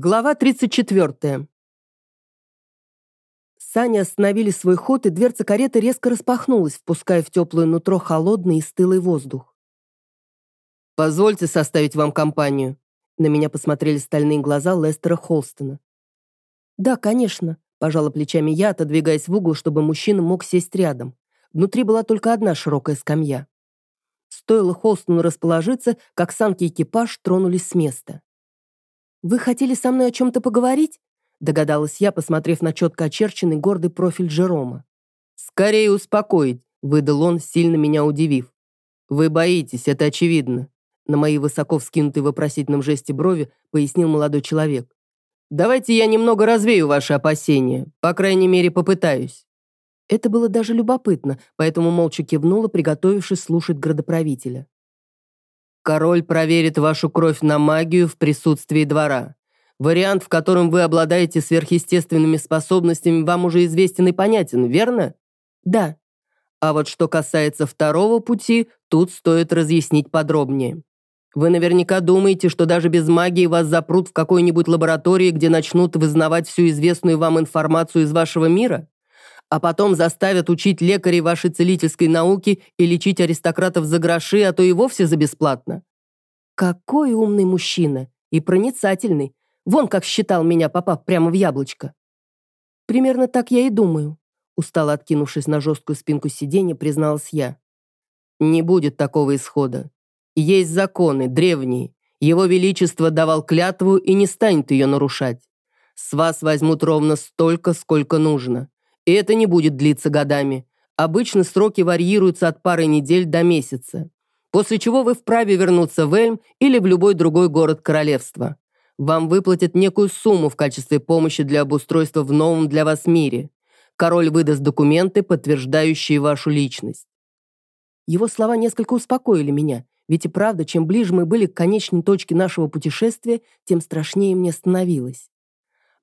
Глава 34. Сани остановили свой ход, и дверца кареты резко распахнулась, впуская в теплое нутро холодный и стылый воздух. «Позвольте составить вам компанию». На меня посмотрели стальные глаза Лестера Холстона. «Да, конечно», – пожала плечами я, отодвигаясь в угол, чтобы мужчина мог сесть рядом. Внутри была только одна широкая скамья. Стоило Холстону расположиться, как санки экипаж тронулись с места. «Вы хотели со мной о чем-то поговорить?» догадалась я, посмотрев на четко очерченный гордый профиль Джерома. «Скорее успокоить», — выдал он, сильно меня удивив. «Вы боитесь, это очевидно», — на мои высоко вскинутые вопросительном жесте брови пояснил молодой человек. «Давайте я немного развею ваши опасения, по крайней мере, попытаюсь». Это было даже любопытно, поэтому молча кивнула, приготовившись слушать градоправителя. Король проверит вашу кровь на магию в присутствии двора. Вариант, в котором вы обладаете сверхъестественными способностями, вам уже известен и понятен, верно? Да. А вот что касается второго пути, тут стоит разъяснить подробнее. Вы наверняка думаете, что даже без магии вас запрут в какой-нибудь лаборатории, где начнут вызнавать всю известную вам информацию из вашего мира? А потом заставят учить лекарей вашей целительской науки и лечить аристократов за гроши, а то и вовсе за бесплатно. Какой умный мужчина и проницательный. Вон как считал меня, попав прямо в яблочко. Примерно так я и думаю. Устало откинувшись на жесткую спинку сиденья, призналась я. Не будет такого исхода. Есть законы, древние. Его Величество давал клятву и не станет ее нарушать. С вас возьмут ровно столько, сколько нужно. И это не будет длиться годами. Обычно сроки варьируются от пары недель до месяца. После чего вы вправе вернуться в Эльм или в любой другой город королевства. Вам выплатят некую сумму в качестве помощи для обустройства в новом для вас мире. Король выдаст документы, подтверждающие вашу личность. Его слова несколько успокоили меня, ведь и правда, чем ближе мы были к конечной точке нашего путешествия, тем страшнее мне становилось.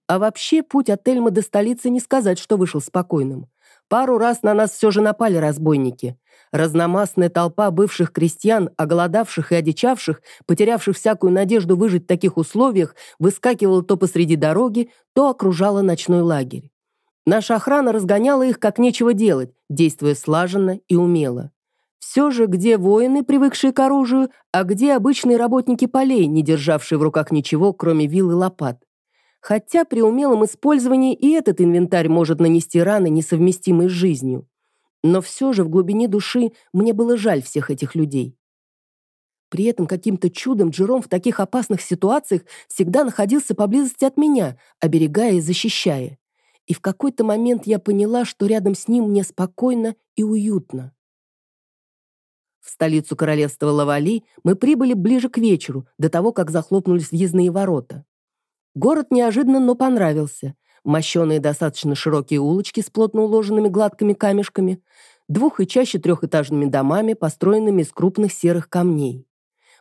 А вообще, путь от Эльмы до столицы не сказать, что вышел спокойным. Пару раз на нас все же напали разбойники. Разномастная толпа бывших крестьян, оголодавших и одичавших, потерявших всякую надежду выжить в таких условиях, выскакивала то посреди дороги, то окружала ночной лагерь. Наша охрана разгоняла их как нечего делать, действуя слаженно и умело. Все же, где воины, привыкшие к оружию, а где обычные работники полей, не державшие в руках ничего, кроме вил и лопат. Хотя при умелом использовании и этот инвентарь может нанести раны, несовместимые с жизнью. Но все же в глубине души мне было жаль всех этих людей. При этом каким-то чудом Джером в таких опасных ситуациях всегда находился поблизости от меня, оберегая и защищая. И в какой-то момент я поняла, что рядом с ним мне спокойно и уютно. В столицу королевства Лавали мы прибыли ближе к вечеру, до того, как захлопнулись въездные ворота. Город неожиданно, но понравился. Мощеные достаточно широкие улочки с плотно уложенными гладкими камешками, двух- и чаще трехэтажными домами, построенными из крупных серых камней.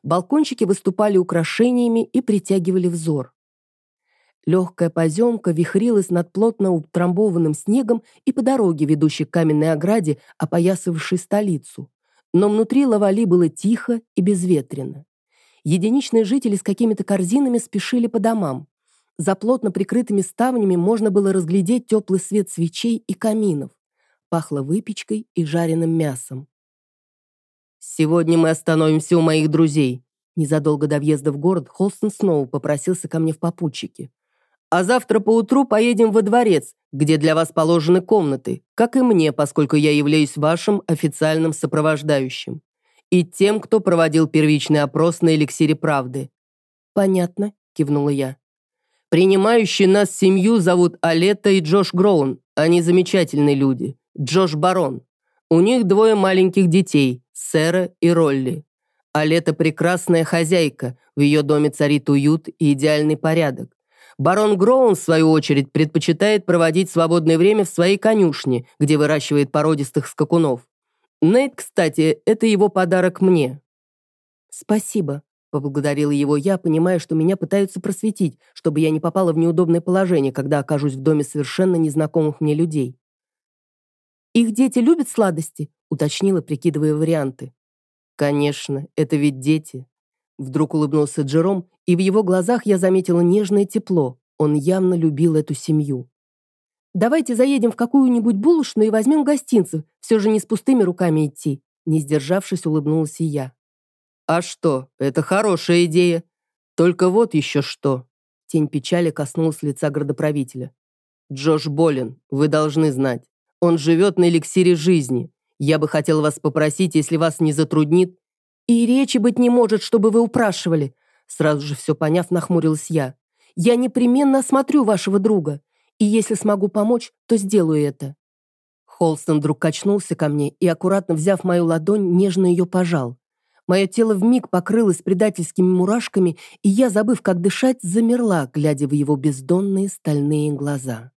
Балкончики выступали украшениями и притягивали взор. Легкая поземка вихрилась над плотно утрамбованным снегом и по дороге, ведущей к каменной ограде, опоясывавшей столицу. Но внутри Лавали было тихо и безветренно. Единичные жители с какими-то корзинами спешили по домам. За плотно прикрытыми ставнями можно было разглядеть теплый свет свечей и каминов. Пахло выпечкой и жареным мясом. «Сегодня мы остановимся у моих друзей». Незадолго до въезда в город Холстон снова попросился ко мне в попутчике. «А завтра поутру поедем во дворец, где для вас положены комнаты, как и мне, поскольку я являюсь вашим официальным сопровождающим. И тем, кто проводил первичный опрос на эликсире правды». «Понятно», — кивнула я. Принимающие нас семью зовут Алета и Джош Гроун. Они замечательные люди. Джош Барон. У них двое маленьких детей, Сэра и Ролли. Алета прекрасная хозяйка, в ее доме царит уют и идеальный порядок. Барон Гроун, в свою очередь, предпочитает проводить свободное время в своей конюшне, где выращивает породистых скакунов. Нейт, кстати, это его подарок мне. «Спасибо», Поблагодарила его я, понимая, что меня пытаются просветить, чтобы я не попала в неудобное положение, когда окажусь в доме совершенно незнакомых мне людей. «Их дети любят сладости?» — уточнила, прикидывая варианты. «Конечно, это ведь дети. Вдруг улыбнулся Джером, и в его глазах я заметила нежное тепло. Он явно любил эту семью. «Давайте заедем в какую-нибудь булочную и возьмем гостинцев, все же не с пустыми руками идти», не сдержавшись, улыбнулась и я. «А что, это хорошая идея. Только вот еще что». Тень печали коснулась лица градоправителя. «Джош болен, вы должны знать. Он живет на эликсире жизни. Я бы хотел вас попросить, если вас не затруднит...» «И речи быть не может, чтобы вы упрашивали», сразу же все поняв, нахмурилась я. «Я непременно осмотрю вашего друга, и если смогу помочь, то сделаю это». Холстон вдруг качнулся ко мне и, аккуратно взяв мою ладонь, нежно ее пожал. Мое тело вмиг покрылось предательскими мурашками, и я, забыв, как дышать, замерла, глядя в его бездонные стальные глаза.